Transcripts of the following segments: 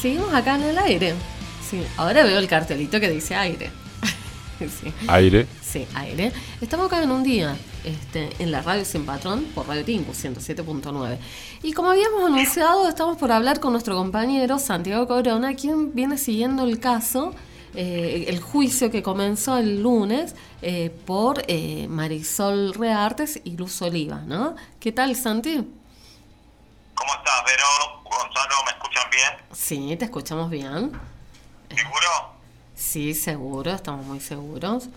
Seguimos acá en el aire. Sí, ahora veo el cartelito que dice aire. sí. Aire. Sí, aire. Estamos acá en un día, este, en la radio Sin Patrón, por Radio Tingu 107.9. Y como habíamos anunciado, estamos por hablar con nuestro compañero Santiago Corona, quien viene siguiendo el caso, eh, el juicio que comenzó el lunes eh, por eh, Marisol Reartes y Luz Oliva, ¿no? ¿Qué tal, Santi? ¿Cómo estás, Vero? Gonzalo, ¿me escuchan bien? Sí, te escuchamos bien. ¿Seguro? Sí, seguro, estamos muy seguros.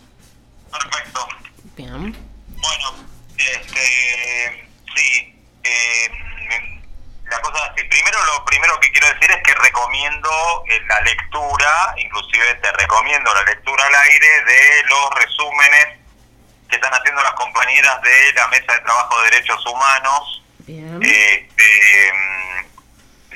Perfecto. Bien. Bueno, este, sí, eh, la cosa es así. Primero, lo primero que quiero decir es que recomiendo eh, la lectura, inclusive te recomiendo la lectura al aire de los resúmenes que están haciendo las compañeras de la Mesa de Trabajo de Derechos Humanos. Bien. Este,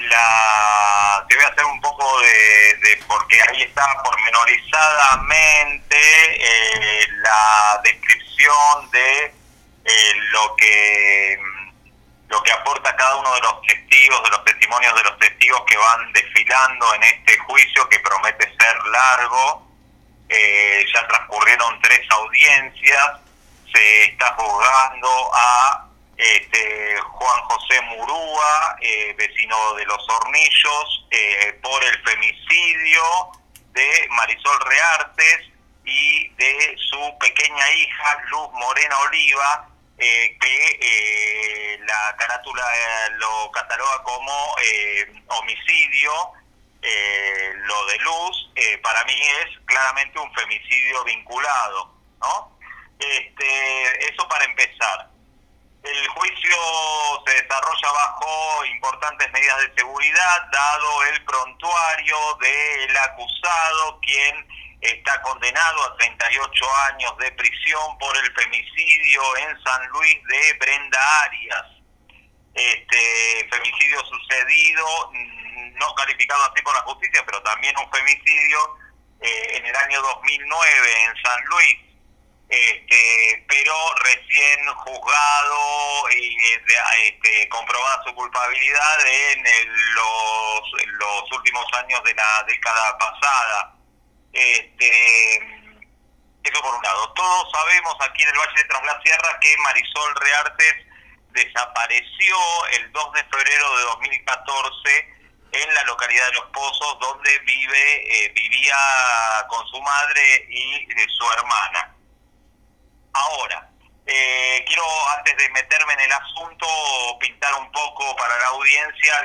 la, te voy a hacer un poco de, porque ahí está pormenorizadamente eh, la descripción de eh, lo que lo que aporta cada uno de los testigos, de los testimonios de los testigos que van desfilando en este juicio que promete ser largo. Eh, ya transcurrieron tres audiencias, se está juzgando a este, Juan José Murúa, eh, vecino de Los Hornillos, eh, por el femicidio de Marisol Reartes y de su pequeña hija Luz Morena Oliva, eh, que la carátula lo cataloga como homicidio. lo de Luz, para mí es claramente un femicidio vinculado, ¿no? Este, eso para empezar. El juicio se desarrolla bajo importantes medidas de seguridad, dado el prontuario del acusado, quien está condenado a 38 años de prisión por el femicidio en San Luis de Brenda Arias. Este femicidio sucedido, mm, no calificado así por la justicia, pero también un femicidio eh, en el año 2009 en San Luis este, pero recién juzgado y este, comprobada su culpabilidad en los, últimos años de la década pasada. Este, eso por un lado. Todos sabemos aquí en el Valle de Tras la Sierra que Marisol Reartes desapareció el 2 de febrero de 2014 en la localidad de Los Pozos, donde vive, eh, vivía con su madre y eh, su hermana. Ahora, eh, quiero antes de meterme en el asunto pintar un poco para la audiencia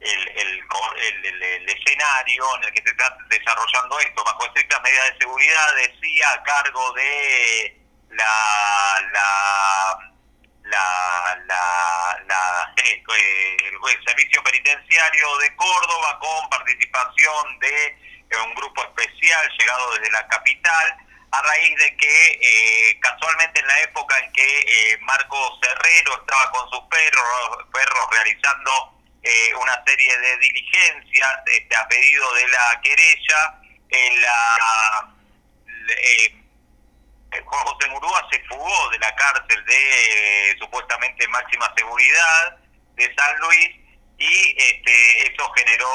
el, el, escenario en el que se está desarrollando esto, bajo estrictas medidas de seguridad, decía a cargo de la, la, la, la, eh, el Servicio Penitenciario de Córdoba con participación de un grupo especial llegado desde la capital, a raíz de que eh, casualmente en la época en que eh, Marco Cerrero estaba con sus perros, perros realizando eh, una serie de diligencias este, a pedido de la querella, en Juan José Murúa se fugó de la cárcel de supuestamente máxima seguridad de San Luis y este, eso generó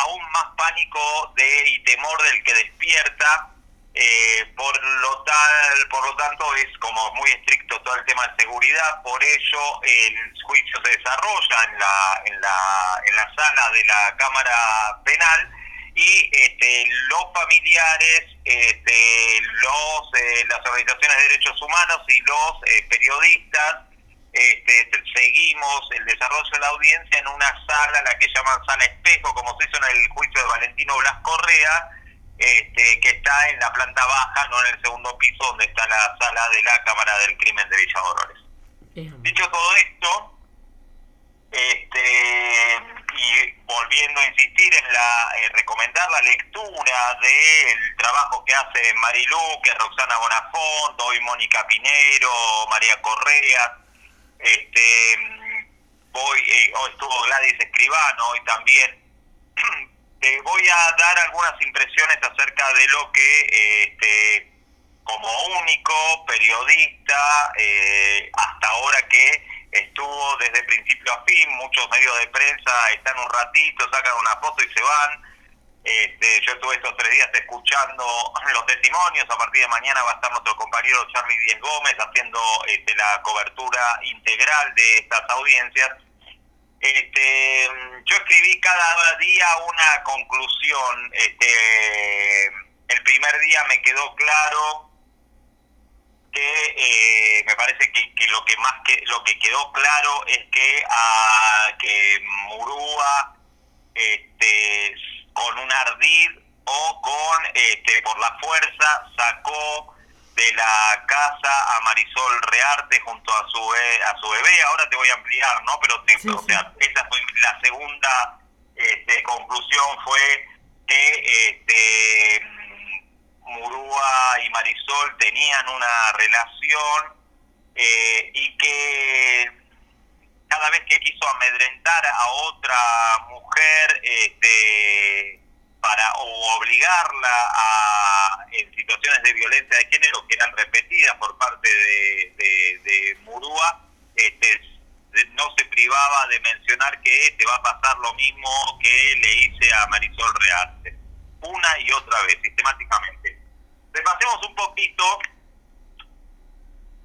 aún más pánico de y temor del que despierta eh, por lo tal por lo tanto es como muy estricto todo el tema de seguridad por ello el juicio se desarrolla en la en la en la sala de la cámara penal y este, los familiares este, los eh, las organizaciones de derechos humanos y los eh, periodistas este, seguimos el desarrollo de la audiencia en una sala, la que llaman sala espejo, como se hizo en el juicio de Valentino Blas Correa, este, que está en la planta baja, no en el segundo piso, donde está la sala de la Cámara del Crimen de Villa Dolores. Dicho todo esto, este, y volviendo a insistir en la recomendar la lectura del trabajo que hace Marilu, que es Roxana Bonafont, hoy Mónica Pinero, María Correa, este, voy, eh, hoy estuvo Gladys Escribano, hoy también. Te voy a dar algunas impresiones acerca de lo que, este, como único periodista, eh, hasta ahora que estuvo desde principio a fin, muchos medios de prensa están un ratito, sacan una foto y se van. Este, yo estuve estos tres días escuchando los testimonios, a partir de mañana va a estar nuestro compañero Charlie Díez Gómez haciendo este, la cobertura integral de estas audiencias. Este, yo escribí cada día una conclusión. Este, el primer día me quedó claro que eh, me parece que, lo que más que lo que quedó claro es que a que Murúa este, con un ardid o con este, por la fuerza sacó de la casa a Marisol Rearte junto a su a su bebé. Ahora te voy a ampliar no pero o sea esa fue la segunda este, conclusión fue que este Murúa y Marisol tenían una relación eh, y que cada vez que quiso amedrentar a otra mujer este, para o obligarla a en situaciones de violencia de género que eran repetidas por parte de, de, Murúa, este, no se privaba de mencionar que te va a pasar lo mismo que le hice a Marisol Rearte, una y otra vez, sistemáticamente. Repasemos un poquito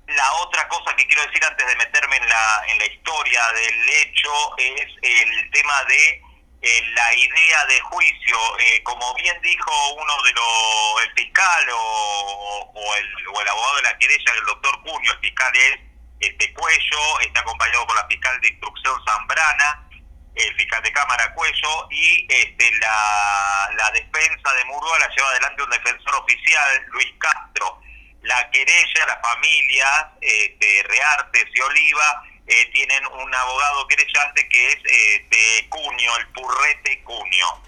la otra cosa que quiero decir antes de meterme en la, en la historia del hecho es el tema de eh, la idea de juicio. Eh, como bien dijo uno de los, el fiscal o, el, o el abogado de la querella, el doctor Cunio, el fiscal es este Cuello, está acompañado por la fiscal de instrucción Zambrana, el fiscal de Cámara Cuello y este, la, la defensa de Murúa la lleva adelante un defensor oficial, Luis Castro la querella, las familias este, Reartes y Oliva eh, tienen un abogado querellante que es eh, de Cuño, el Purrete Cuño.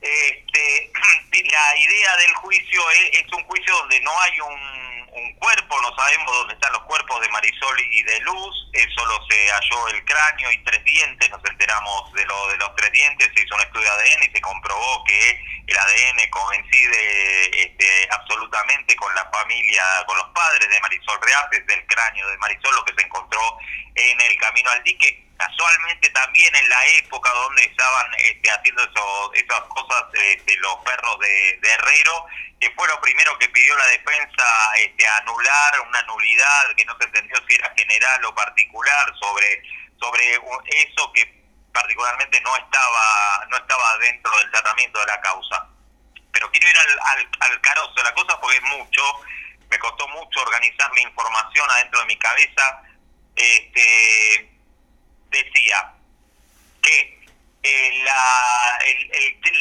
Este, la idea del juicio es, es un juicio donde no hay un un cuerpo, no sabemos dónde están los cuerpos de Marisol y de Luz, eh, solo se halló el cráneo y tres dientes, nos enteramos de lo de los tres dientes, se hizo un estudio de ADN y se comprobó que el ADN coincide este, absolutamente con la familia, con los padres de Marisol Reates, del cráneo de Marisol, lo que se encontró en el camino al dique casualmente también en la época donde estaban este, haciendo esas cosas este, los perros de, Herrero, que fue lo primero que pidió la defensa este, anular, una nulidad que no se entendió si era general o particular sobre, sobre eso que particularmente no estaba, no estaba dentro del tratamiento de la causa. Pero quiero ir al, al, al carozo de la cosa porque es mucho, me costó mucho organizar la información adentro de mi cabeza. Este, decía que eh, la,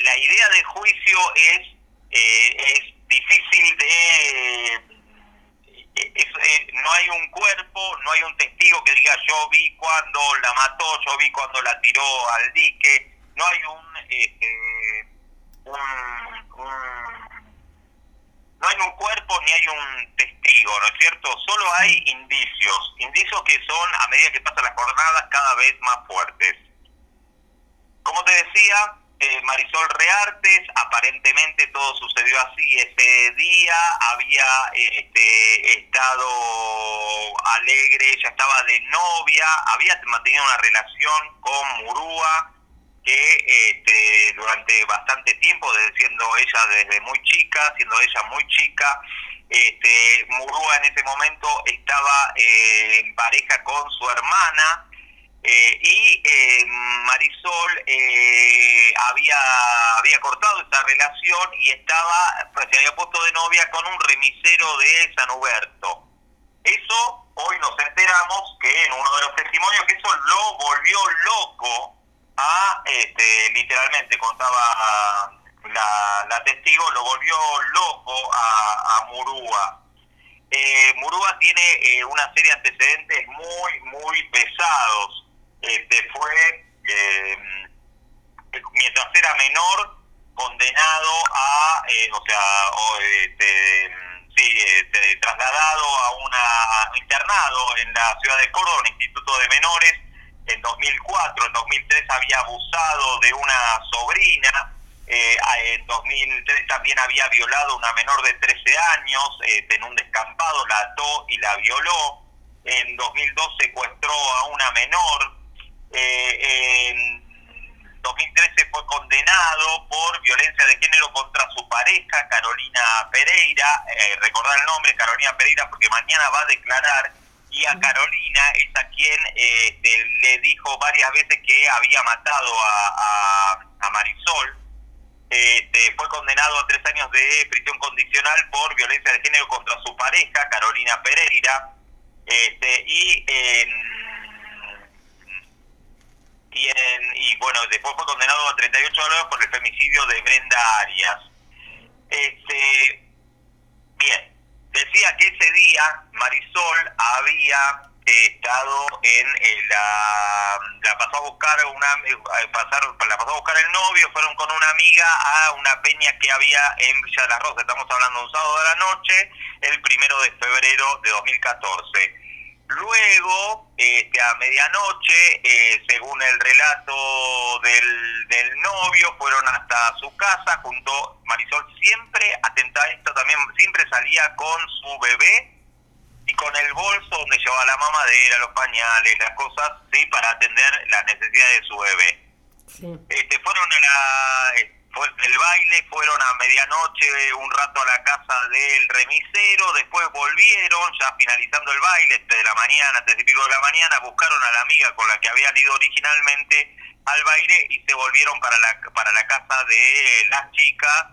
la idea de juicio es, eh, es difícil de... Eh, no hay un cuerpo, no hay un testigo que diga yo vi cuando la mató, yo vi cuando la tiró al dique, no hay un, un, no hay un cuerpo ni hay un testigo, ¿no es cierto? Solo hay indicios, indicios que son, a medida que pasan las jornadas, cada vez más fuertes. Como te decía, eh, Marisol Reartes, aparentemente todo sucedió así. Ese día había este, estado alegre, ella estaba de novia, había mantenido una relación con Murúa, que este, durante bastante tiempo, desde siendo ella desde muy chica, siendo ella muy chica, este, Murúa en ese momento estaba eh, en pareja con su hermana eh, y eh, Marisol había, había cortado esa relación y estaba, pues, se había puesto de novia con un remisero de San Huberto. Eso hoy nos enteramos que en uno de los testimonios que eso lo volvió loco a, este, literalmente contaba la, testigo, lo volvió loco a, a Murúa. Eh, Murúa tiene eh, una serie de antecedentes muy, muy pesados. Este, fue, eh, mientras era menor, condenado a, eh, o sea, o, este, sí, este, trasladado a una, internado en la ciudad de Córdoba, un instituto de menores, en 2004, en 2003 había abusado de una sobrina, eh, en 2003 también había violado a una menor de 13 años eh, en un descampado, la ató y la violó. en 2002 secuestró a una menor, eh, en 2013 fue condenado por violencia de género contra su pareja, Carolina Pereira, eh, recordar el nombre, Carolina Pereira, porque mañana va a declarar, y a Carolina es a quien este, le dijo varias veces que había matado a, Marisol. Este, fue condenado a tres años de prisión condicional por violencia de género contra su pareja, Carolina Pereira. Este, y y, bueno, después fue condenado a 38 horas por el femicidio de Brenda Arias. Este, bien, decía que ese día Marisol había estado en, la la pasó a buscar una eh, pasar la pasó a buscar el novio fueron con una amiga a una peña que había en Villa de las Rosas estamos hablando un sábado de la noche el primero de febrero de 2014 Luego, este, a medianoche, eh, según el relato del, del, novio, fueron hasta su casa junto Marisol siempre, atenta a esto también, siempre salía con su bebé y con el bolso donde llevaba la mamadera, los pañales, las cosas, sí, para atender las necesidades de su bebé. Este, fueron a la fue el baile, fueron a medianoche un rato a la casa del remisero, después volvieron, ya finalizando el baile, de la mañana, tres y pico de la mañana, buscaron a la amiga con la que habían ido originalmente al baile y se volvieron para la, para la casa de las chicas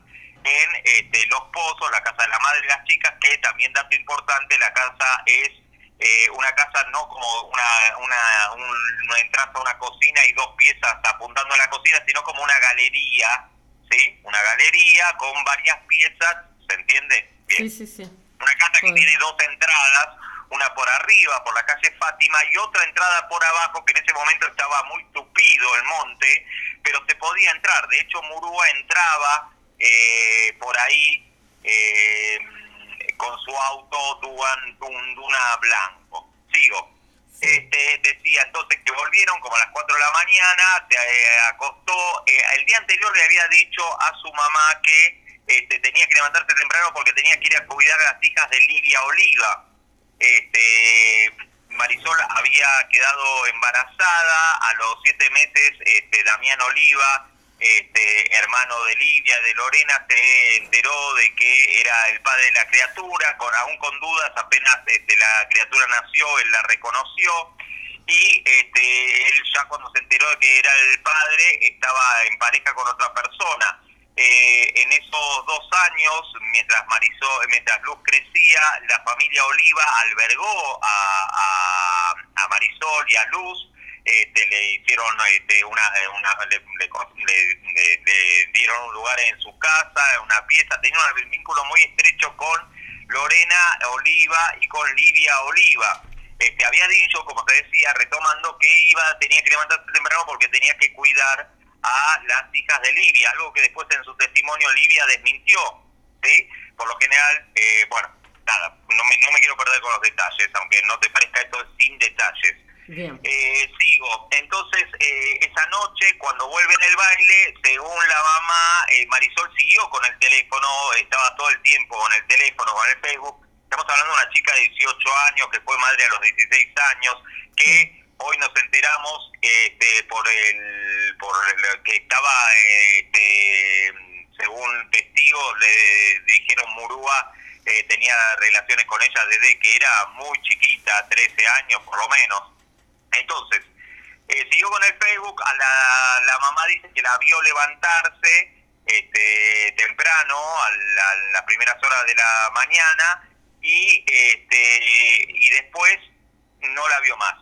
en este, Los Pozos, la casa de la madre de las chicas, que también dato importante, la casa es eh, una casa no como una, una, una entrada a una cocina y dos piezas apuntando a la cocina, sino como una galería ¿sí? Una galería con varias piezas, ¿se entiende? Bien. Sí, sí, sí. Una casa que tiene dos entradas, una por arriba, por la calle Fátima, y otra entrada por abajo, que en ese momento estaba muy tupido el monte, pero se podía entrar. De hecho, Murúa entraba eh, por ahí eh, con su auto Duan, Duna Blanco. Sigo. Este, decía entonces que volvieron como a las 4 de la mañana, se eh, acostó, eh, el día anterior le había dicho a su mamá que este, tenía que levantarse temprano porque tenía que ir a cuidar a las hijas de Lidia Oliva. Este, Marisol había quedado embarazada, a los siete meses este, Damián Oliva este, hermano de Lidia, de Lorena, se enteró de que era el padre de la criatura, con, aún con dudas, apenas este, la criatura nació, él la reconoció y este, él ya cuando se enteró de que era el padre estaba en pareja con otra persona. Eh, en esos dos años, mientras Marisol, mientras Luz crecía, la familia Oliva albergó a, Marisol y a Luz este, le hicieron este, una, eh, una le, le, dieron un lugar en su casa, una pieza, tenía un vínculo muy estrecho con Lorena Oliva y con Lidia Oliva. Este, había dicho, como te decía, retomando que iba, tenía que levantarse temprano porque tenía que cuidar a las hijas de Livia, algo que después en su testimonio Livia desmintió, ¿sí? Por lo general, eh, bueno, nada, no me, no me quiero perder con los detalles, aunque no te parezca esto sin detalles. Eh, sigo. Entonces, eh, esa noche, cuando vuelven el baile, según la mamá, eh, Marisol siguió con el teléfono, estaba todo el tiempo con el teléfono, con el Facebook. Estamos hablando de una chica de 18 años que fue madre a los 16 años, que hoy nos enteramos este, por el por el, que estaba, este, según testigos, le dijeron Murúa, tenía relaciones con ella desde que era muy chiquita, 13 años por lo menos entonces, eh, siguió con el Facebook, a la, la mamá dice que la vio levantarse este, temprano, a, las primeras horas de la mañana, y, este, y después no la vio más.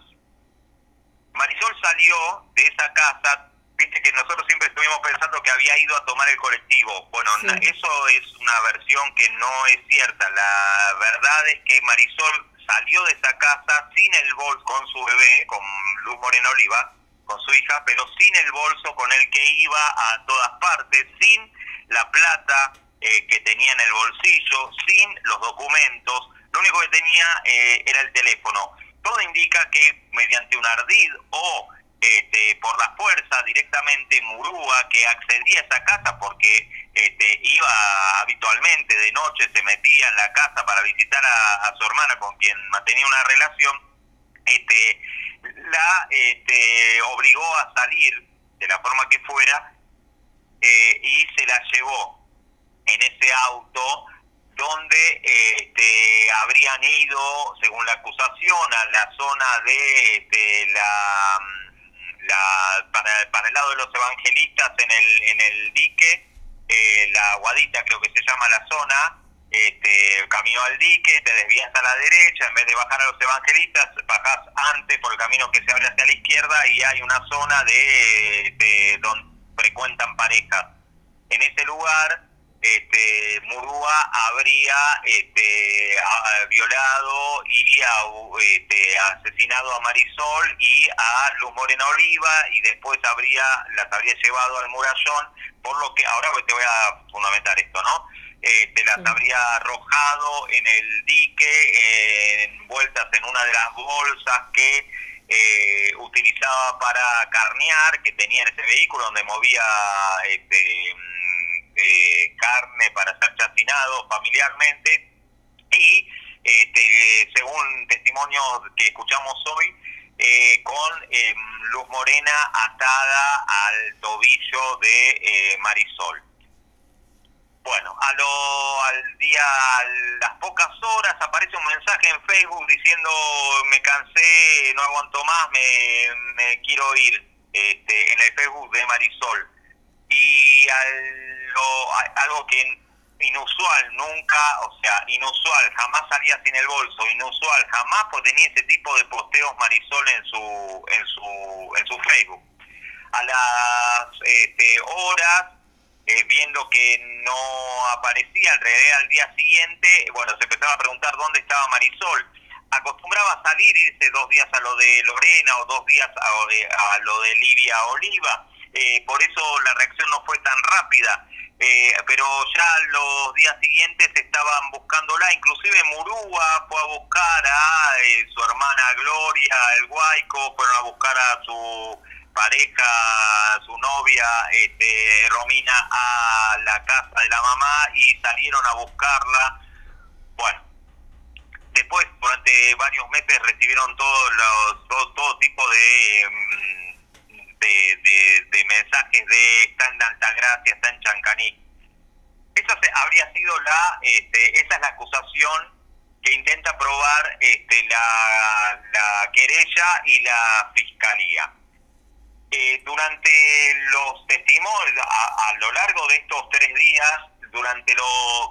Marisol salió de esa casa, viste que nosotros siempre estuvimos pensando que había ido a tomar el colectivo. Bueno, eso es una versión que no es cierta. La verdad es que Marisol salió de esa casa sin el bolso con su bebé, con Luz Moreno Oliva, con su hija, pero sin el bolso con el que iba a todas partes, sin la plata eh, que tenía en el bolsillo, sin los documentos, lo único que tenía eh, era el teléfono. Todo indica que mediante un ardid o este, por la fuerza directamente Murúa, que accedía a esa casa porque este, iba habitualmente de noche, se metía en la casa para visitar a, su hermana con quien mantenía una relación, este, la este, obligó a salir de la forma que fuera eh, y se la llevó en ese auto donde este, habrían ido, según la acusación, a la zona de este, la, la para, para, el lado de los evangelistas en el, en el dique, eh, la Guadita creo que se llama la zona, este, camino al dique, te desvías a la derecha, en vez de bajar a los evangelistas, bajás antes por el camino que se abre hacia la izquierda y hay una zona de, de donde frecuentan parejas. En ese lugar este, Murúa habría este, violado y este, asesinado a Marisol y a Luz Morena Oliva y después habría las habría llevado al murallón, por lo que ahora te voy a fundamentar esto, ¿no? Este, las habría arrojado en el dique, envueltas en una de las bolsas que eh, utilizaba para carnear, que tenía en ese vehículo donde movía este, eh, carne para ser chacinado familiarmente y este, según testimonios que escuchamos hoy, eh, con em, luz morena atada al tobillo de eh, Marisol. Bueno, a lo, al día, a las pocas horas aparece un mensaje en Facebook diciendo me cansé, no aguanto más, me, me quiero ir, este, en el Facebook de Marisol. Y al algo que inusual, nunca, o sea, inusual, jamás salía sin el bolso, inusual, jamás pues tenía ese tipo de posteos Marisol en su, en su, en su Facebook. A las este, horas, eh, viendo que no aparecía alrededor al día siguiente, bueno, se empezaba a preguntar dónde estaba Marisol. Acostumbraba a salir, irse dos días a lo de Lorena o dos días a, a lo de Livia Oliva. Eh, por eso la reacción no fue tan rápida eh, pero ya los días siguientes estaban buscándola, inclusive Murúa fue a buscar a eh, su hermana Gloria, el Guayco, fueron a buscar a su pareja, su novia, este, Romina, a la casa de la mamá y salieron a buscarla. Bueno, después durante varios meses recibieron todos los, todo, todo tipo de... Mm, de, mensajes de está en Altagracia, está en Chancaní. Esa habría sido la, este, esa es la acusación que intenta probar este, la, la querella y la fiscalía. Eh, durante los testimonios, a, lo largo de estos tres días, durante lo,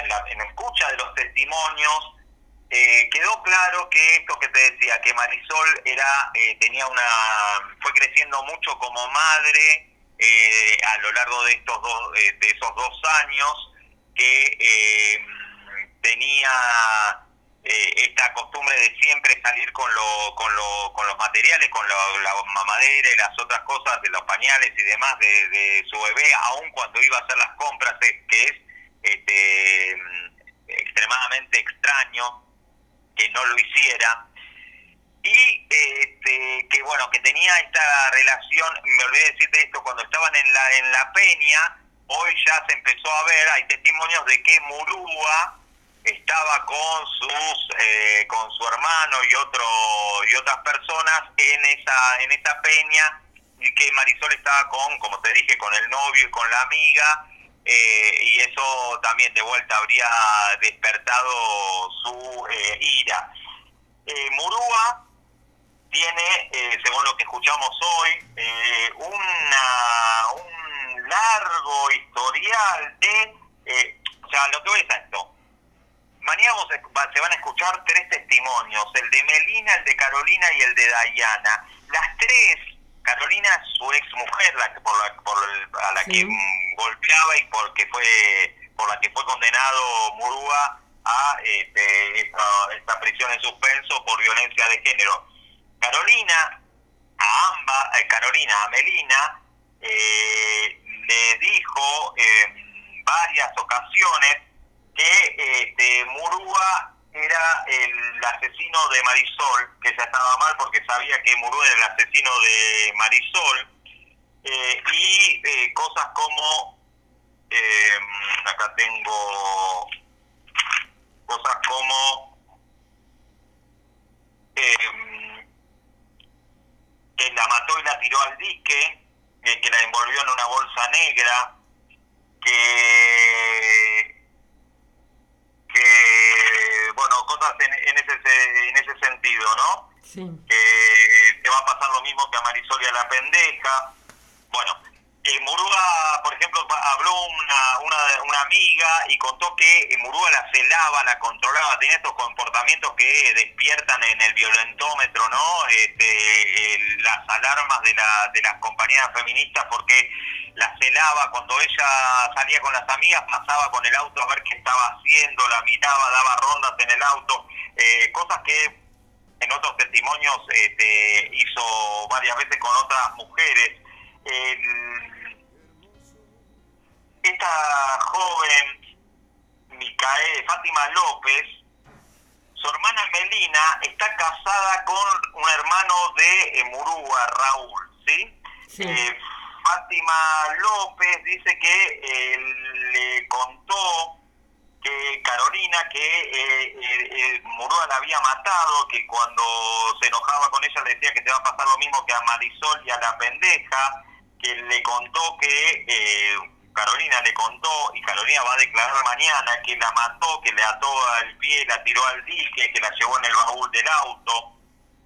en, la, en escucha de los testimonios, eh, quedó claro que esto que te decía, que Marisol era, eh, tenía una, fue creciendo mucho como madre eh, a lo largo de estos dos, de esos dos años, que tenía esta costumbre de siempre salir con, lo, con, lo, con los materiales, con la mamadera y las otras cosas de los pañales y demás de, de su bebé, aun cuando iba a hacer las compras, que es este, extremadamente extraño que no lo hiciera. Y este, que bueno que tenía esta relación me olvidé decirte esto cuando estaban en la en la peña hoy ya se empezó a ver hay testimonios de que Murúa estaba con sus eh, con su hermano y otro y otras personas en esa en esta peña y que Marisol estaba con como te dije con el novio y con la amiga eh, y eso también de vuelta habría despertado su eh, ira. Eh, Murúa tiene, según lo que escuchamos hoy, una, un largo historial de, o sea, lo que voy a esto. Mañana se van a escuchar tres testimonios, el de Melina, el de Carolina y el de Dayana. Las tres Carolina su ex mujer, la, por la, por a la que golpeaba y porque fue por la que fue condenado Murúa a este, esta, prisión en suspenso por violencia de género. Carolina, a ambas, eh, Carolina, a Melina, eh, le dijo en varias ocasiones que este, Murúa era el asesino de Marisol, que ya estaba mal porque sabía que Murú era el asesino de Marisol, eh, y eh, cosas como, eh, acá tengo cosas como, que la mató y la tiró al dique, que la envolvió en una bolsa negra, que, que bueno, cosas en, en, ese, en ese sentido, ¿no? Sí. Que te va a pasar lo mismo que a Marisol y a la pendeja. Bueno, eh, Murúa, por ejemplo, habló una, una, amiga y contó que Murúa la celaba, la controlaba, tenía estos comportamientos que despiertan en el violentómetro, ¿no? Este, las alarmas de, la, de las compañías feministas porque la celaba cuando ella salía con las amigas, pasaba con el auto a ver qué estaba haciendo, la miraba, daba rondas en el auto, eh, cosas que en otros testimonios este, hizo varias veces con otras mujeres. Esta joven, Micae, Fátima López, su hermana Melina está casada con un hermano de eh, Murúa, Raúl, ¿sí? Eh, Fátima López dice que eh, le contó que Carolina, que eh, Murúa la había matado, que cuando se enojaba con ella le decía que te va a pasar lo mismo que a Marisol y a la pendeja, que le contó que eh, Carolina le contó, y Carolina va a declarar mañana que la mató, que le ató al pie, la tiró al dique, que la llevó en el baúl del auto.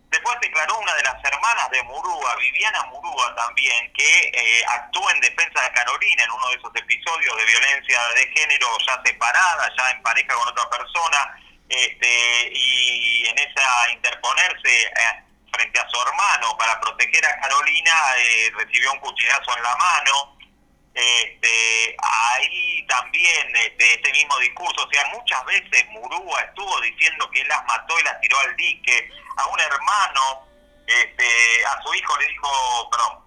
Después declaró una de las hermanas de Murúa, Viviana Murúa también, que eh, actuó en defensa de Carolina en uno de esos episodios de violencia de género ya separada, ya en pareja con otra persona, este, y en esa interponerse eh, frente a su hermano para proteger a Carolina, eh, recibió un cuchillazo en la mano. Este, ahí también este, este mismo discurso, o sea, muchas veces Murúa estuvo diciendo que él las mató y las tiró al dique, a un hermano, este, a su hijo le dijo, perdón,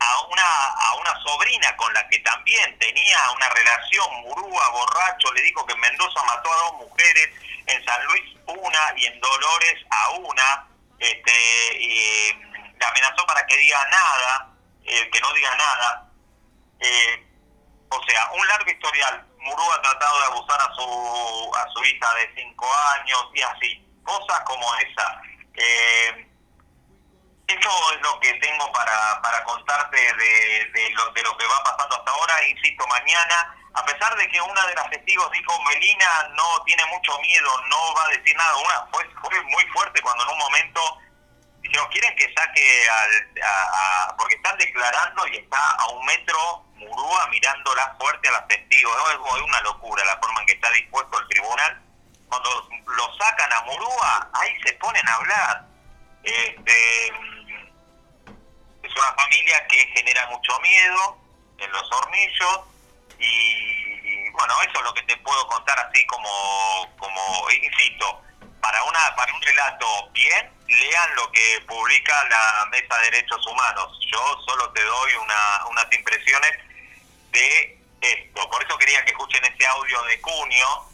a una, a una sobrina con la que también tenía una relación, Murúa, borracho, le dijo que en Mendoza mató a dos mujeres, en San Luis una y en Dolores a una, este, y le amenazó para que diga nada, eh, que no diga nada. Eh, o sea, un largo historial. Murúa ha tratado de abusar a su, a su hija de cinco años y así cosas como esa. Eh, eso es lo que tengo para, para contarte de, de, lo, de lo que va pasando hasta ahora. Insisto, mañana, a pesar de que una de las testigos dijo, Melina no tiene mucho miedo, no va a decir nada, una fue, fue muy fuerte cuando en un momento dijeron, quieren que saque al... A, porque están declarando y está a un metro Murúa mirándola fuerte a los testigos. ¿no? Es una locura la forma en que está dispuesto el tribunal cuando lo sacan a Murúa, ahí se ponen a hablar. Este, es una familia que genera mucho miedo en los hornillos y bueno, eso es lo que te puedo contar así como, como insisto, para, una, para un relato bien, lean lo que publica la Mesa de Derechos Humanos. Yo solo te doy una, unas impresiones de esto. Por eso quería que escuchen ese audio de Cunio,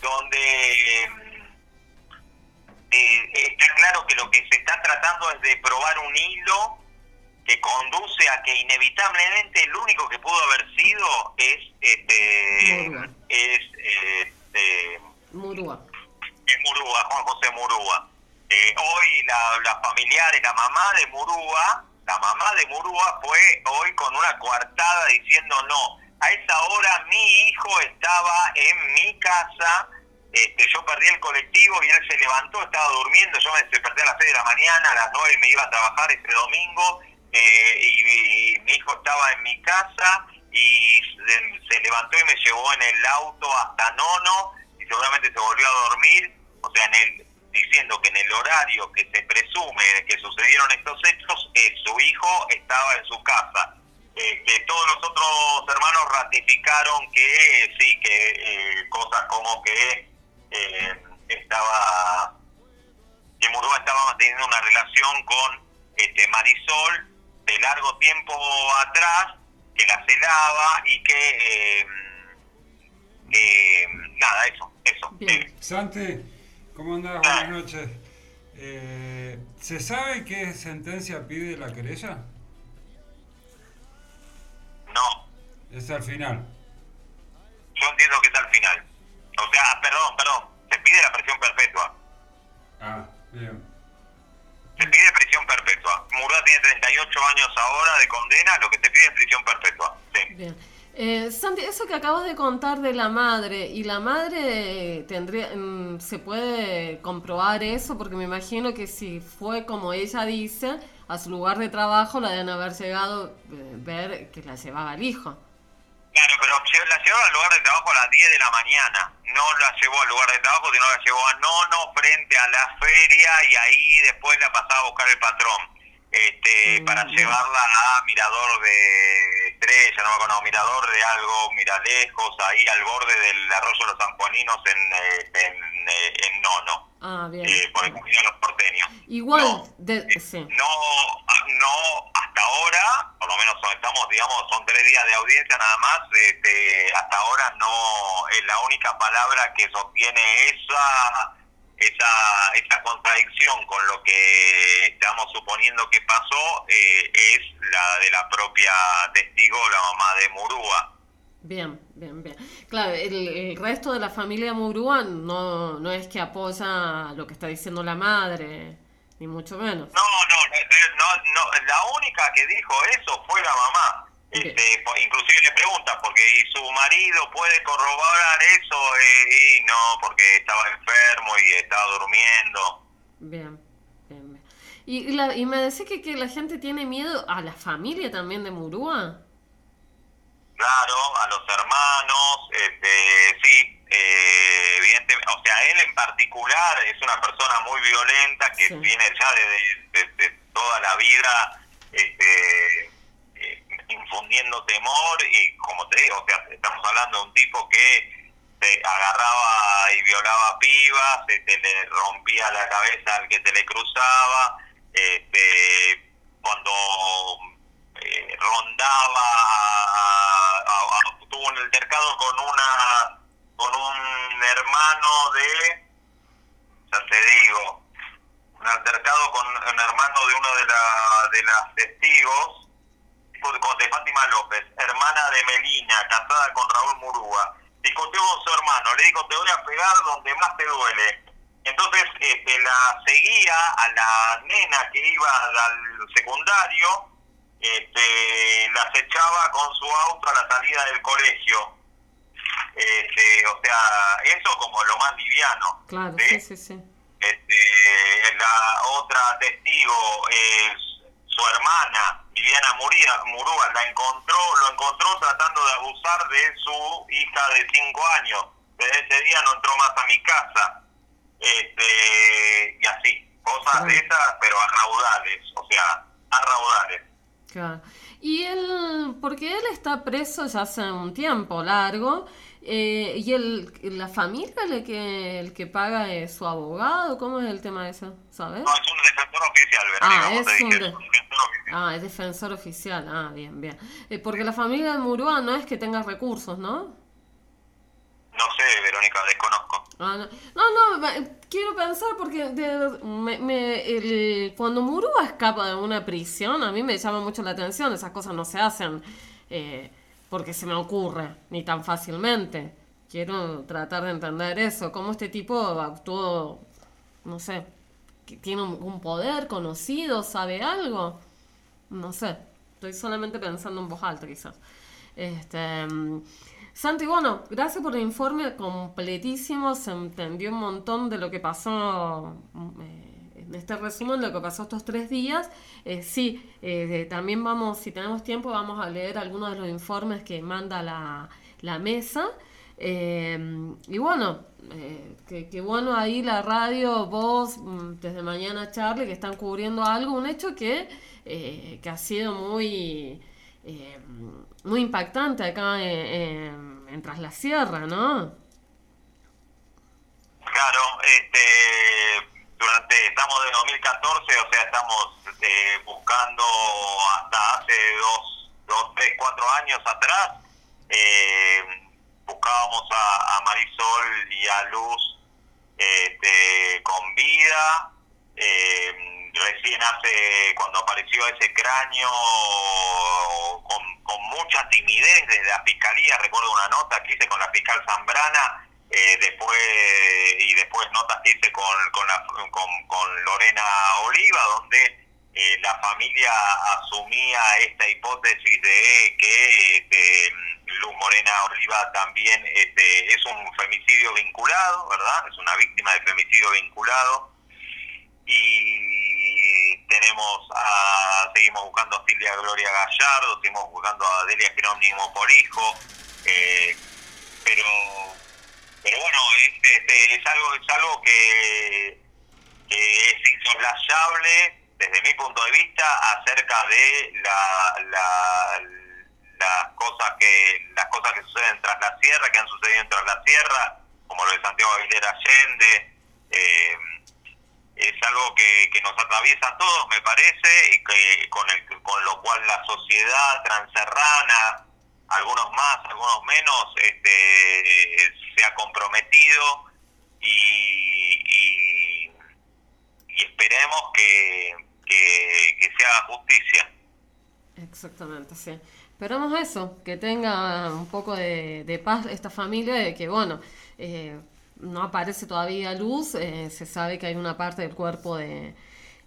donde eh, está claro que lo que se está tratando es de probar un hilo que conduce a que inevitablemente el único que pudo haber sido es este es este Murúa. Es Murúa, Juan José Murúa. Eh, hoy la, la familiares, la mamá de Murúa, la mamá de Murúa fue hoy con una coartada diciendo no, a esa hora mi hijo estaba en mi casa, este, yo perdí el colectivo y él se levantó, estaba durmiendo, yo me desperté a las 6 de la mañana, a las 9 me iba a trabajar ese domingo eh, y, mi hijo estaba en mi casa y se, levantó y me llevó en el auto hasta Nono y seguramente se volvió a dormir, o sea, en el, diciendo que en el horario que se presume que sucedieron estos hechos, eh, su hijo estaba en su casa. Eh, que todos los otros hermanos ratificaron que eh, sí, que eh, cosas como que estaba, que Murúa estaba manteniendo una relación con este Marisol de largo tiempo atrás, que la celaba y que, nada, eso, eso. Santi, ¿cómo andás? Buenas noches. ¿Se sabe qué sentencia pide la querella? No. Es al final. Yo entiendo que es al final. O sea, perdón, perdón. Se pide la prisión perpetua. Ah, bien. Se pide prisión perpetua. Murúa tiene 38 años ahora de condena, lo que te pide es prisión perpetua. Bien. Eh, Santi, eso que acabas de contar de la madre, ¿y la madre tendría, mm, se puede comprobar eso? Porque me imagino que si fue como ella dice, a su lugar de trabajo la deben haber llegado eh, ver que la llevaba el hijo. Claro, pero la llevó al lugar de trabajo a las 10 de la mañana. No la llevó al lugar de trabajo, sino la llevó a Nono frente a la feria y ahí después la pasaba a buscar el patrón este, mm, para llevarla a Mirador de Estrella, no me acuerdo, Mirador de algo, Miralejos, ahí al borde del arroyo de los Sanjuaninos en, eh, en, eh, en Nono. Ah, bien. Eh, por el camino de los porteños. Igual, no, de, sí. no, hasta ahora, por lo menos estamos, digamos, son tres días de audiencia nada más, este, hasta ahora no es la única palabra que sostiene esa esa, esa contradicción con lo que estamos suponiendo que pasó eh, es la de la propia testigo, la mamá de Murúa. Bien, bien, bien. Claro, el, resto de la familia Murúa no, no es que apoya lo que está diciendo la madre, ni mucho menos. No, no, no, no la única que dijo eso fue la mamá. Este, inclusive le pregunta, porque ¿y su marido puede corroborar eso? Eh, y no, porque estaba enfermo y estaba durmiendo. Bien, bien, bien. Y, la, y me decía que, que la gente tiene miedo a la familia también de Murúa. Claro, a los hermanos, este, sí, eh, evidentemente, o sea, él en particular es una persona muy violenta que viene ya de, de, toda la vida, este, infundiendo temor y como te digo, o sea, estamos hablando de un tipo que se agarraba y violaba pibas, se te le rompía la cabeza al que te le cruzaba, este, cuando eh, rondaba, tuvo un altercado con una con un hermano de, ya te digo, un altercado con un hermano de uno de, la, de las testigos de Fátima López, hermana de Melina, casada con Raúl Murúa, discutió con su hermano, le dijo, te voy a pegar donde más te duele. Entonces este, la seguía a la nena que iba al secundario, este, la acechaba con su auto a la salida del colegio. Este, o sea, eso como lo más liviano. Claro, sí, sí, sí. Este, la otra testigo es su hermana, Viviana Murúa la encontró, lo encontró tratando de abusar de su hija de 5 años. Desde ese día no entró más a mi casa. Este, y así, cosas de esas, pero a raudales, o sea, a raudales. Claro. Y él, porque él está preso ya hace un tiempo largo, eh, ¿Y el, la familia el que, el que paga es su abogado? ¿Cómo es el tema de eso? ¿Sabes? No, es un defensor oficial, Ah, es, un defensor oficial. Ah, es defensor oficial. Ah, bien, bien. Eh, porque la familia de Murúa no es que tenga recursos, ¿no? No sé, Verónica, desconozco. Ah, no. no, quiero pensar porque me, me, el, cuando Murúa escapa de una prisión, a mí me llama mucho la atención, esas cosas no se hacen. Eh, porque se me ocurre, ni tan fácilmente. Quiero tratar de entender eso, cómo este tipo actuó, no sé, que tiene un, poder conocido, sabe algo. No sé, estoy solamente pensando en voz alta quizás. Este, Santi, bueno, gracias por el informe completísimo, se entendió un montón de lo que pasó. Eh, en este resumen lo que pasó estos tres días. Eh, sí, eh, también vamos, si tenemos tiempo, vamos a leer algunos de los informes que manda la, la mesa. Eh, y bueno, que, bueno ahí la radio, vos, mm, desde mañana Charlie, que están cubriendo algo, un hecho que, que ha sido muy, muy impactante acá en, en Tras la Sierra, ¿no? Claro, este durante, estamos de 2014, o sea, estamos eh, buscando hasta hace dos, dos, tres, cuatro años atrás, eh, buscábamos a, Marisol y a Luz este, con vida. Eh, recién hace, cuando apareció ese cráneo, con, con mucha timidez desde la fiscalía, recuerdo una nota que hice con la fiscal Zambrana, eh, después y después notas que hice con, con, con, Lorena Oliva, donde eh, la familia asumía esta hipótesis de que este, Luz Morena Oliva también este, es un femicidio vinculado, ¿verdad? Es una víctima de femicidio vinculado. Y tenemos a, seguimos buscando a Silvia Gloria Gallardo, seguimos buscando a Delia Jerónimo por hijo, eh, pero pero bueno, es, este, es algo es algo que, es insoslayable desde mi punto de vista acerca de la, las cosas que las cosas que suceden tras la sierra que han sucedido tras la sierra como lo de Santiago Aguilera Allende eh, es algo que, que nos atraviesa a todos me parece y que con el con lo cual la sociedad transerrana algunos más algunos menos este se ha comprometido y, y, y esperemos que que, se haga justicia. Exactamente, sí. Esperamos eso, que tenga un poco de, paz esta familia, de que, bueno, eh, no aparece todavía luz, eh, se sabe que hay una parte del cuerpo de,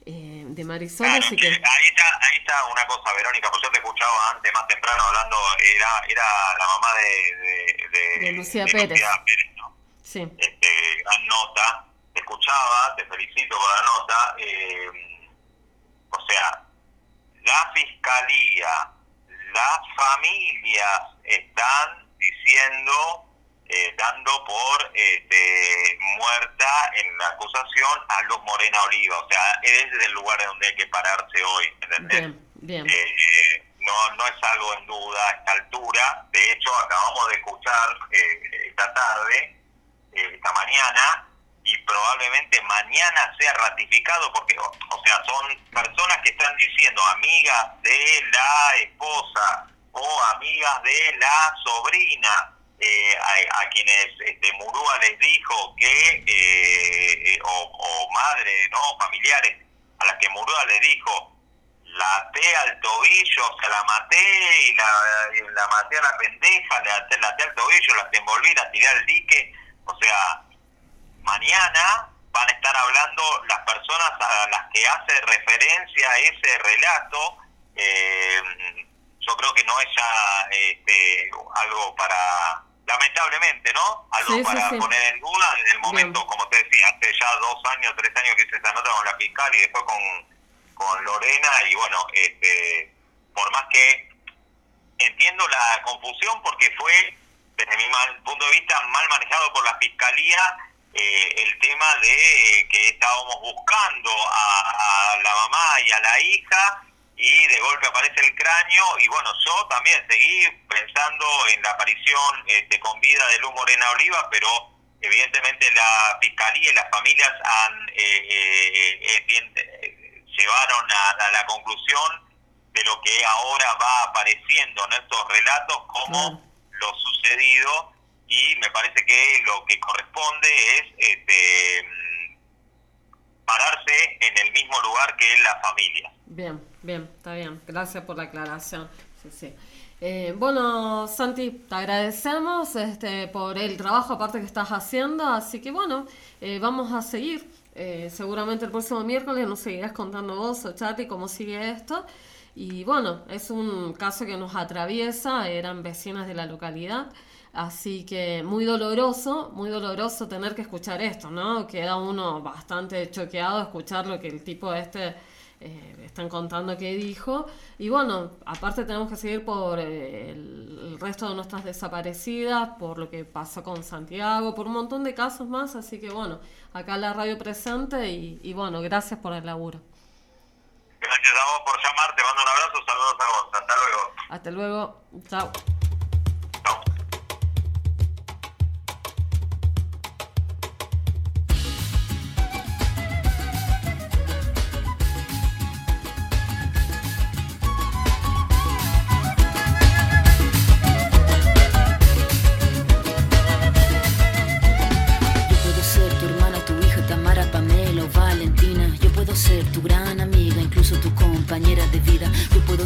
eh, de Marisol, así que... Ahí está, ahí está una cosa, Verónica, pues yo te escuchaba antes, más temprano, hablando, era era la mamá de... De, Lucía Pérez. ¿no? Sí. Este, gran nota, te escuchaba, te felicito por la nota. Eh, o sea, la fiscalía, las familias están diciendo, eh, dando por este, muerta en la acusación a Luz Morena Oliva. O sea, es el lugar donde hay que pararse hoy, ¿entendés? Bien, eh, no, no es algo en duda a esta altura. De hecho, acabamos de escuchar eh, esta tarde, esta mañana, y probablemente mañana sea ratificado porque, o, sea, son personas que están diciendo amigas de la esposa o amigas de la sobrina, eh, a, quienes este, Murúa les dijo que, eh, eh, o, madre, ¿no? familiares, a las que Murúa les dijo, la até al tobillo, o sea, la maté y la, la maté a la pendeja, la, la até al tobillo, la envolví, la tiré al dique, o sea, mañana van a estar hablando las personas a las que hace referencia ese relato. Eh, yo creo que no es ya este, algo para, lamentablemente, ¿no? Algo para poner en duda en el momento, como te decía, hace ya dos años, tres años que hice esa nota con la fiscal y después con, con Lorena y bueno, este, por más que entiendo la confusión porque fue, desde mi mal, punto de vista, mal manejado por la fiscalía eh, el tema de que estábamos buscando a, la mamá y a la hija y de golpe aparece el cráneo y bueno, yo también seguí pensando en la aparición este, con vida de Luz Morena Oliva, pero evidentemente la fiscalía y las familias han eh, eh, llevaron a, la conclusión de lo que ahora va apareciendo en estos relatos como lo sucedido y me parece que lo que corresponde es este, pararse en el mismo lugar que la familia. Bien, bien, está bien. Gracias por la aclaración. Sí, sí. Eh, bueno, Santi, te agradecemos este, por el trabajo aparte que estás haciendo, así que bueno, eh, vamos a seguir. Eh, seguramente el próximo miércoles nos seguirás contando vos o cómo sigue esto. Y bueno, es un caso que nos atraviesa, eran vecinas de la localidad. Así que muy doloroso, muy doloroso tener que escuchar esto, ¿no? Queda uno bastante choqueado escuchar lo que el tipo este eh, están contando que dijo. Y bueno, aparte tenemos que seguir por eh, el, resto de nuestras desaparecidas, por lo que pasó con Santiago, por un montón de casos más. Así que bueno, acá la radio presente y, y bueno, gracias por el laburo. Gracias a vos por llamar, te mando un abrazo, saludos a vos, hasta luego. Hasta luego, chao.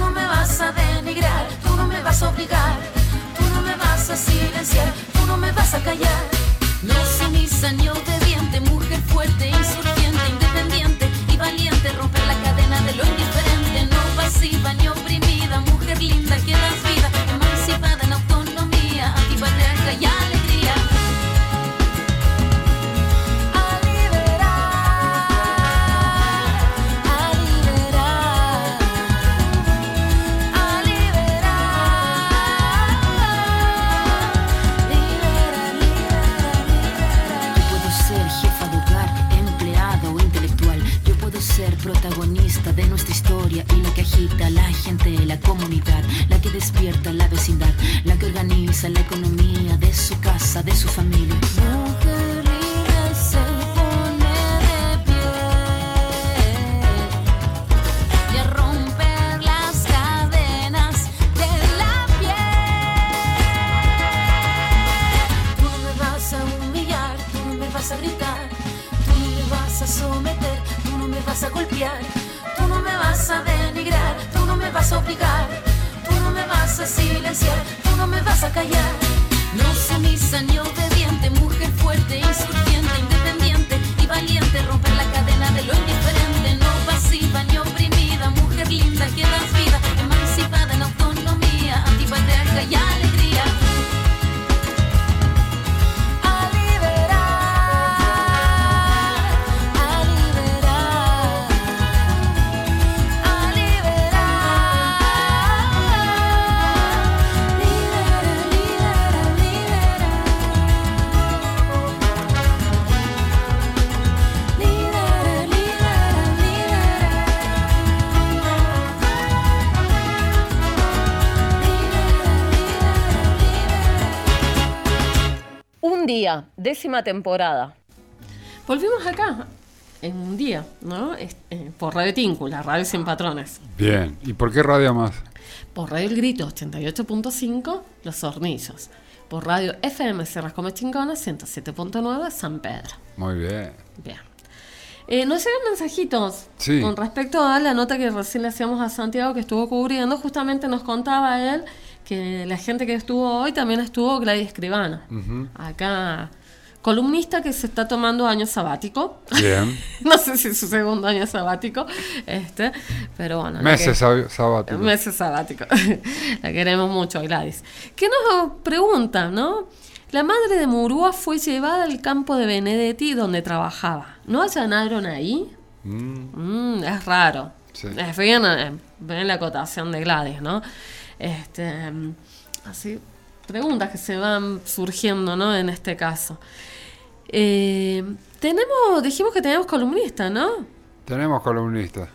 Tú no me vas a denigrar, tú no me vas a obligar. Tú no me vas a silenciar, tú no me vas a callar. No sumisa ni obediente, mujer fuerte, insurgente, independiente y valiente. Romper la cadena de lo indiferente, no pasiva ni oprimida, mujer linda que das vida, emancipada en autonomía, antipatriarca y alegría. Y la que agita la gente, la comunidad, la que despierta la vecindad, la que organiza la economía de su casa, de su familia. Mujer libre se pone de pie y a romper las cadenas de la piel. Tú me vas a humillar, tú no me vas a gritar, tú me vas a someter, tú no me vas a golpear, tú no me vas a silenciar, tú no me vas a callar. No sumisa ni obediente, mujer fuerte, insurgente, independiente y valiente, romper la cadena de lo indiferente, no pasiva ni oprimida, mujer linda que das vida, emancipada en autonomía, antipatriarca y alegría. Décima temporada. Volvimos acá en un día, ¿no? Eh, por Radio Tinku, la radio sin patrones. Bien. ¿Y por qué radio más? Por Radio El Grito 88.5, Los Hornillos. Por Radio FM Serras Come Chingonas 107.9, San Pedro. Muy bien. Bien. Eh, nos llegan mensajitos Sí. con respecto a la nota que recién le hacíamos a Santiago que estuvo cubriendo. Justamente nos contaba él que la gente que estuvo hoy también estuvo Gladys Escribano. Acá, columnista que se está tomando año sabático. Bien. no sé si es su segundo año sabático, este, pero bueno. Meses que- sab- sabáticos. Meses sabáticos. la queremos mucho, Gladys. ¿Qué nos pregunta, no? La madre de Murúa fue llevada al campo de Benedetti donde trabajaba. ¿No allanaron ahí? Mm, Mm, es raro. Sí. Es bien, eh, bien la acotación de Gladys, ¿no? Este, mm, así, preguntas que se van surgiendo, ¿no? En este caso. Eh, tenemos, dijimos que teníamos columnista, ¿no? Tenemos columnistas.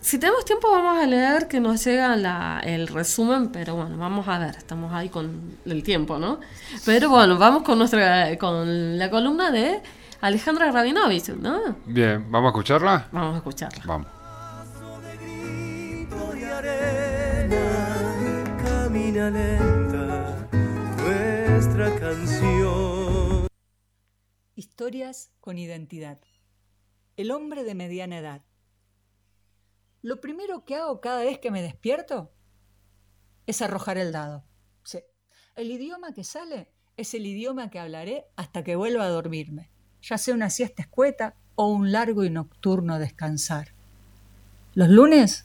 Si tenemos tiempo vamos a leer que nos llega la- el resumen, pero bueno, vamos a ver, estamos ahí con el tiempo, ¿no? Pero bueno, vamos con nuestra con la columna de Alejandra Rabinovich, ¿no? Bien, ¿vamos a escucharla? Vamos a escucharla. Vamos. grito de arena camina lenta nuestra canción. Historias con identidad. El hombre de mediana edad. Lo primero que hago cada vez que me despierto es arrojar el dado. Sí. El idioma que sale es el idioma que hablaré hasta que vuelva a dormirme, ya sea una siesta escueta o un largo y nocturno descansar. Los lunes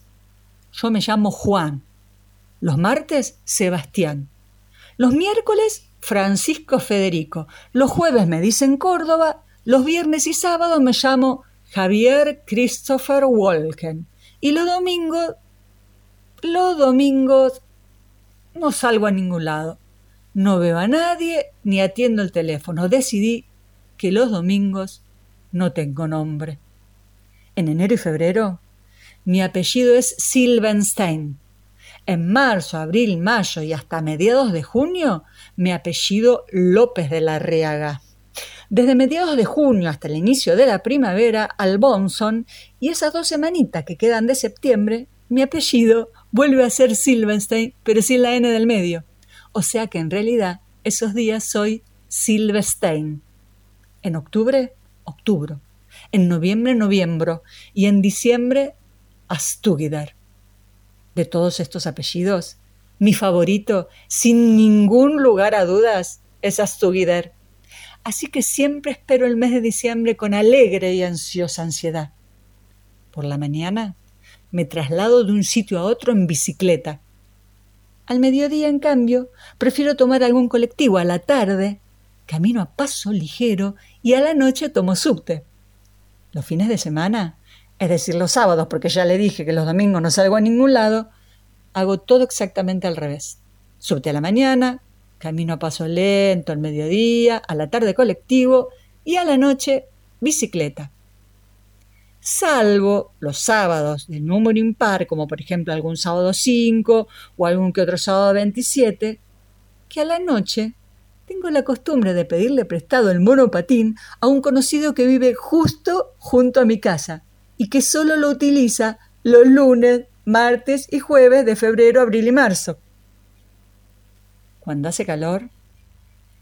yo me llamo Juan. Los martes Sebastián. Los miércoles Francisco Federico. Los jueves me dicen Córdoba. Los viernes y sábados me llamo Javier Christopher Walken. Y los domingos, los domingos no salgo a ningún lado. No veo a nadie ni atiendo el teléfono. Decidí que los domingos no tengo nombre. En enero y febrero mi apellido es Silvenstein. En marzo, abril, mayo y hasta mediados de junio, me apellido López de la Reaga. Desde mediados de junio hasta el inicio de la primavera, Albonson, y esas dos semanitas que quedan de septiembre, mi apellido vuelve a ser Silverstein, pero sin la N del medio. O sea que en realidad esos días soy Silverstein. En octubre, octubre. En noviembre, noviembre. Y en diciembre, Astugidar. De todos estos apellidos, mi favorito, sin ningún lugar a dudas, es Astugidar. Así que siempre espero el mes de diciembre con alegre y ansiosa ansiedad. Por la mañana me traslado de un sitio a otro en bicicleta. Al mediodía, en cambio, prefiero tomar algún colectivo. A la tarde, camino a paso ligero y a la noche tomo subte. Los fines de semana, es decir, los sábados, porque ya le dije que los domingos no salgo a ningún lado, hago todo exactamente al revés. Subte a la mañana, camino a paso lento al mediodía, a la tarde colectivo y a la noche bicicleta salvo los sábados de número impar, como por ejemplo algún sábado 5 o algún que otro sábado 27, que a la noche tengo la costumbre de pedirle prestado el monopatín a un conocido que vive justo junto a mi casa y que solo lo utiliza los lunes, martes y jueves de febrero, abril y marzo. Cuando hace calor,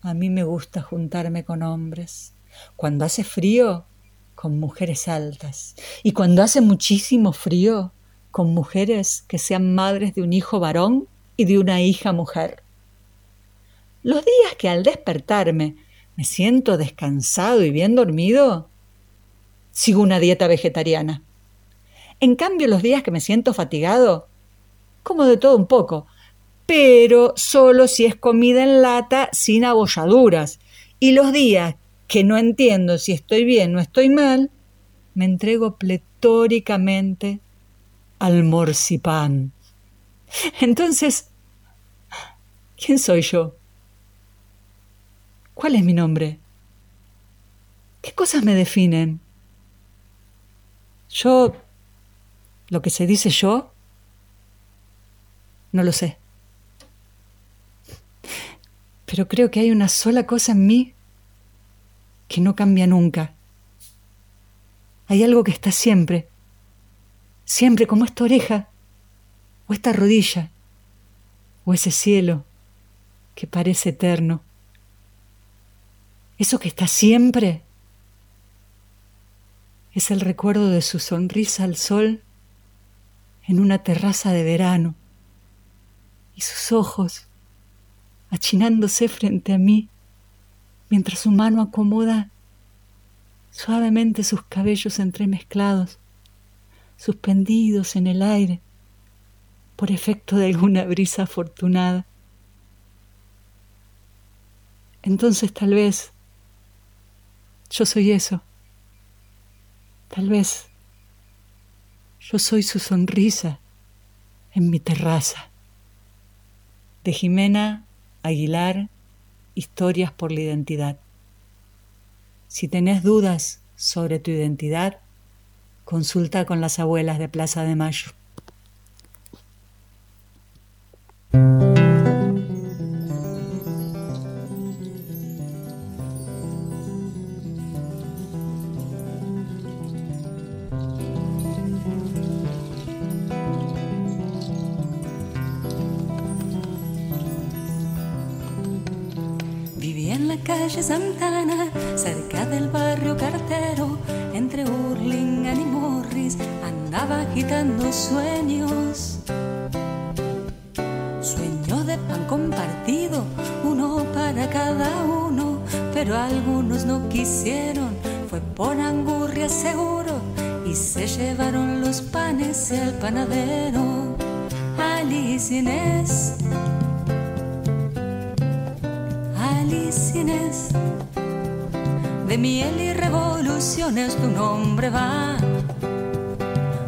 a mí me gusta juntarme con hombres. Cuando hace frío, con mujeres altas. Y cuando hace muchísimo frío, con mujeres que sean madres de un hijo varón y de una hija mujer. Los días que al despertarme me siento descansado y bien dormido, sigo una dieta vegetariana. En cambio, los días que me siento fatigado, como de todo un poco, pero solo si es comida en lata sin abolladuras. Y los días que no entiendo si estoy bien o estoy mal, me entrego pletóricamente al morcipán. Entonces, ¿quién soy yo? ¿Cuál es mi nombre? ¿Qué cosas me definen? Yo, lo que se dice yo, no lo sé. Pero creo que hay una sola cosa en mí que no cambia nunca. Hay algo que está siempre, siempre como esta oreja, o esta rodilla, o ese cielo que parece eterno. Eso que está siempre es el recuerdo de su sonrisa al sol en una terraza de verano y sus ojos achinándose frente a mí mientras su mano acomoda suavemente sus cabellos entremezclados, suspendidos en el aire por efecto de alguna brisa afortunada. Entonces tal vez yo soy eso. Tal vez yo soy su sonrisa en mi terraza. De Jimena Aguilar Historias por la Identidad. Si tenés dudas sobre tu identidad, consulta con las abuelas de Plaza de Mayo. Panes al panadero. Alice Inés de miel y revoluciones tu nombre va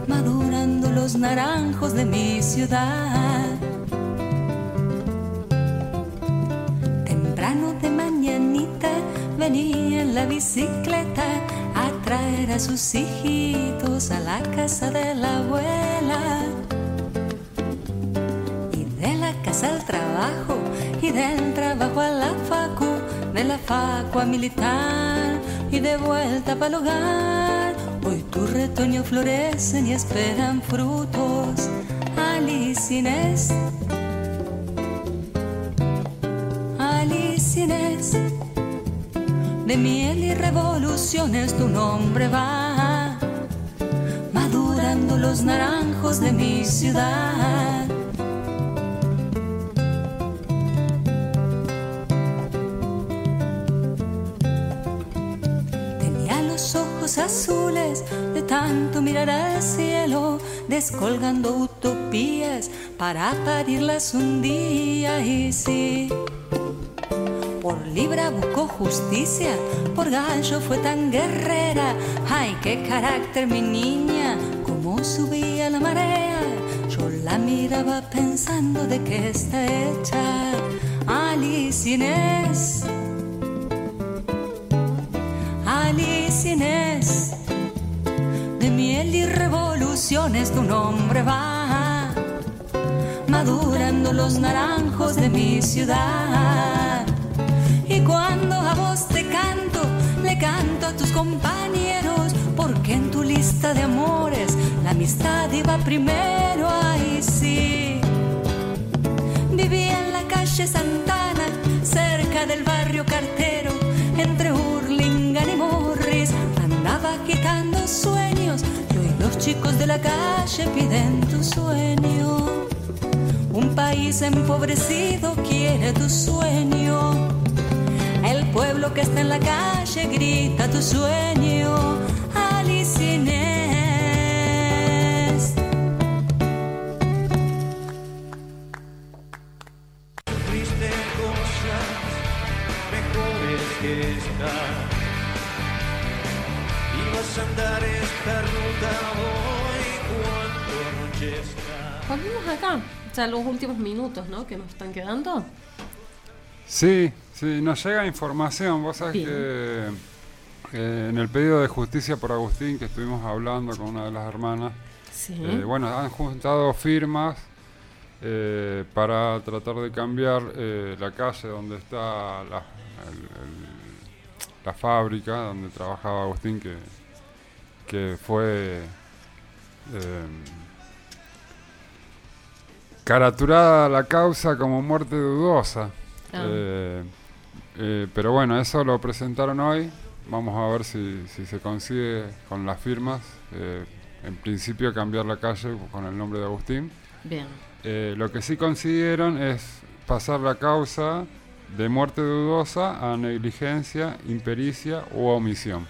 madurando los naranjos de mi ciudad. Temprano de mañanita venía en la bicicleta traer a sus hijitos a la casa de la abuela del trabajo a la facu, de la facu a militar y de vuelta para el hogar. Hoy tus retoños florecen y esperan frutos. Alicines, Alicines, de miel y revoluciones tu nombre va, madurando los naranjos de mi ciudad. Tenía los ojos azules de tanto mirar al cielo, descolgando utopías para parirlas un día y sí. Libra buscó justicia, por Gallo fue tan guerrera. Ay, qué carácter mi niña, cómo subía la marea. Yo la miraba pensando de qué está hecha Alice Inés. Alice Inés, de miel y revoluciones tu nombre va, madurando los naranjos de mi ciudad. Y cuando a vos te canto, le canto a tus compañeros, porque en tu lista de amores la amistad iba primero, ay sí. Vivía en la calle Santana, cerca del barrio cartero, entre Hurlingham y Morris, andaba agitando sueños, y hoy los chicos de la calle piden tu sueño. Un país empobrecido quiere tu sueño. El pueblo que está en la calle grita tu sueño, Alice Inés. Cosas mejores que esta. Y vas a andar esta ruta hoy cuando anochezca. Volvimos acá, ya los últimos minutos, ¿no? Que nos están quedando. Sí, sí, nos llega información. Vos sabés Bien. que eh, en el pedido de justicia por Agustín, que estuvimos hablando con una de las hermanas, Sí. eh, bueno, han juntado firmas eh, para tratar de cambiar eh, la calle donde está la, el- el- la fábrica donde trabajaba Agustín, que, que fue eh, caraturada la causa como muerte dudosa. Ah. Eh, eh, pero bueno, eso lo presentaron hoy. Vamos a ver si, si se consigue con las firmas. eh, en principio cambiar la calle con el nombre de Agustín. Bien. Eh, lo que sí consiguieron es pasar la causa de muerte dudosa a negligencia, impericia u omisión.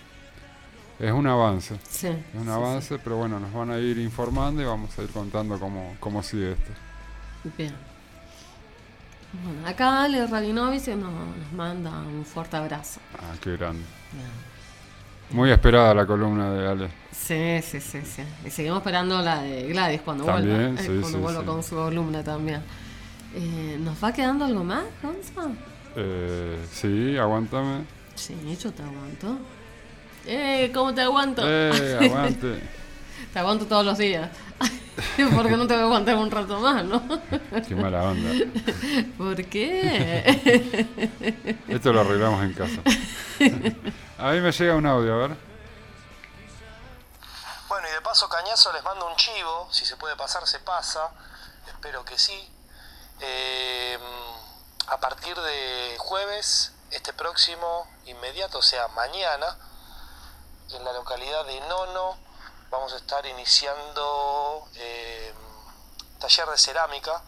Es un avance. Sí. Es un sí, avance, pero bueno, nos van a ir informando y vamos a ir contando cómo, cómo sigue esto. Bien. Bueno, acá Ale Rabinovich nos, nos manda un fuerte abrazo. Ah, qué grande. Muy esperada la columna de Ale. Sí, sí, sí, sí. Y seguimos esperando la de Gladys cuando También, vuelva. eh, sí, cuando sí, vuelva sí. con su columna también. Eh, ¿Nos va quedando algo más, Gonza? Eh, sí, aguántame. Sí, yo te aguanto. Eh, ¿cómo te aguanto? Eh, aguante. Te aguanto todos los días. Porque no te voy a aguantar un rato más, ¿no? Qué mala onda. ¿Por qué? Esto lo arreglamos en casa. A mí me llega un audio, a ver. Bueno, y de paso Cañazo les mando un chivo, si se puede pasar se pasa, espero que sí. Eh, a partir de jueves, este próximo inmediato, o sea, mañana, en la localidad de Nono, vamos a estar iniciando eh, taller de cerámica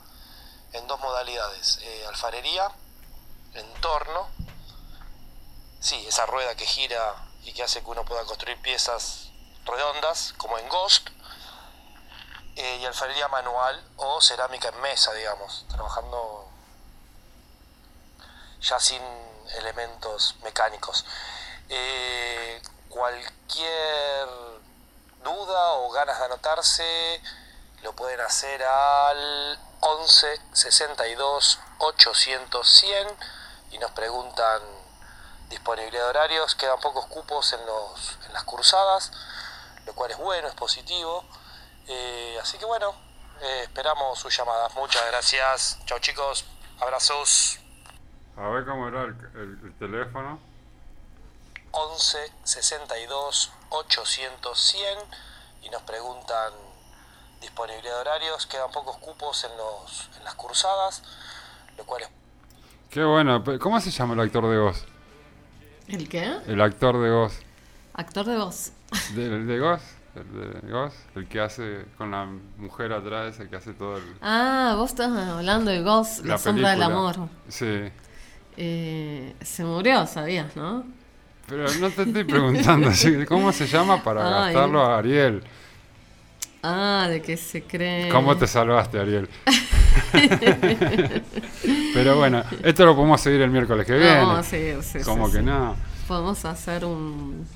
en dos modalidades, eh, alfarería, entorno, sí, esa rueda que gira y que hace que uno pueda construir piezas redondas, como en Ghost, eh, y alfarería manual o cerámica en mesa, digamos, trabajando ya sin elementos mecánicos. Eh, cualquier duda o ganas de anotarse, lo pueden hacer al 11 62 800 100 y nos preguntan disponibilidad de horarios. Quedan pocos cupos en, los, en las cursadas, lo cual es bueno, es positivo. Eh, así que bueno, eh, esperamos sus llamadas. Muchas gracias. Chao chicos, abrazos. A ver cómo era el, el- el teléfono. 11 62 800 100 y nos preguntan disponibilidad de horarios. Quedan pocos cupos en, los, en las cursadas, lo cual es Qué bueno. ¿Cómo se llama el actor de voz? ¿El qué? El actor de voz. Actor de voz. ¿De, el de Ghost? El de Ghost, el que hace con la mujer atrás, el que hace todo el, Ah, vos estás hablando de Ghost, la, la sombra del película. amor. Sí. Eh, se murió, sabías, ¿no? Pero no te estoy preguntando así, ¿cómo se llama para Ay. gastarlo a Ariel? Ah, de que se cree. ¿Cómo te salvaste, Ariel? Pero bueno, esto lo podemos seguir el miércoles que viene. No, sí, sí, Como sí, que sí. no. Podemos hacer un,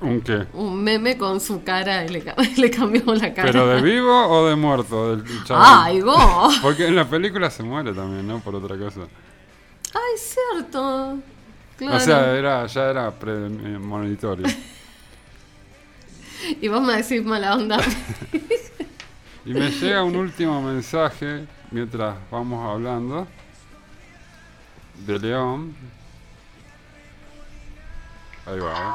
¿Un qué? un meme con su cara y le, le cambiamos la cara. ¿Pero de vivo o de muerto? Del? ¡Ay, vos! Porque en la película se muere también, ¿no? Por otra cosa. ¡Ay, cierto! Claro. O sea, era, ya era premonitorio. Y vos me decís mala onda. Y me llega un último mensaje mientras vamos hablando de León. Ahí va, ¿eh?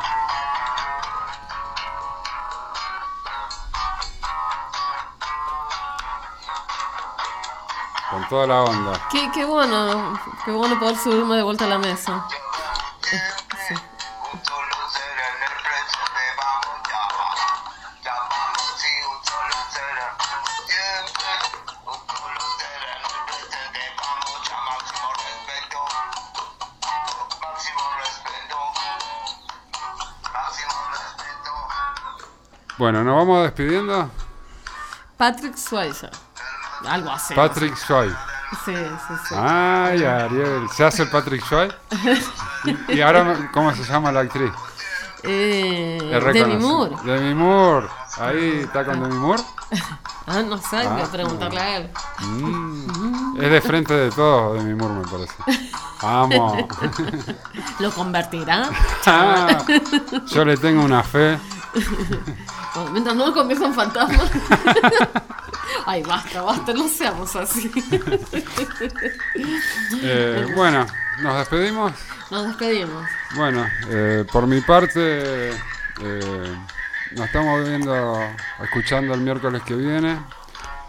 Con toda la onda. qué, qué bueno, qué bueno poder subirme de vuelta a la mesa. Sí. Bueno, nos vamos despidiendo. Patrick Swayze. Algo así. Patrick Swayze. Sí, sí, sí. Ay, Ariel. ¿Se hace el Patrick Swayze? Y, ahora, ¿cómo se llama la actriz? Eh, Demi. Moore. Demi Moore. Ahí está con Demi Moore. Ah, no sé, que Ah, preguntarle a él. Mm. Es de frente de todos Demi Moore, me parece. Vamos. ¿Lo convertirá? Ah, Yo le tengo una fe. Mientras no lo convierta en fantasma. Ay, basta, basta, no seamos así. Eh, bueno, nos despedimos. Nos despedimos. Bueno, eh, por mi parte, eh, nos estamos viendo, escuchando el miércoles que viene.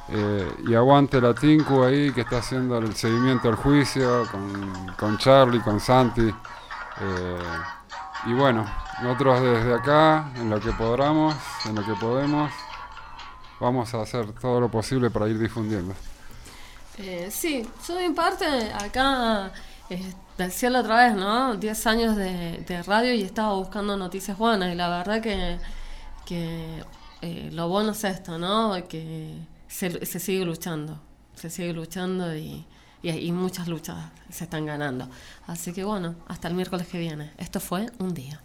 Eh, y aguante la Tinku ahí que está haciendo el seguimiento al juicio con, con Charlie, con Santi. Eh, y bueno, nosotros desde acá, en lo que podamos, en lo que podemos, vamos a hacer todo lo posible para ir difundiendo. Eh, sí, yo mi parte acá eh, decía la otra vez, ¿no? 10 años de, de radio y estaba buscando noticias buenas y la verdad que, que eh, lo bueno es esto, ¿no? Que se, se sigue luchando, se sigue luchando y, y, y muchas luchas se están ganando. Así que bueno, hasta el miércoles que viene. Esto fue un día.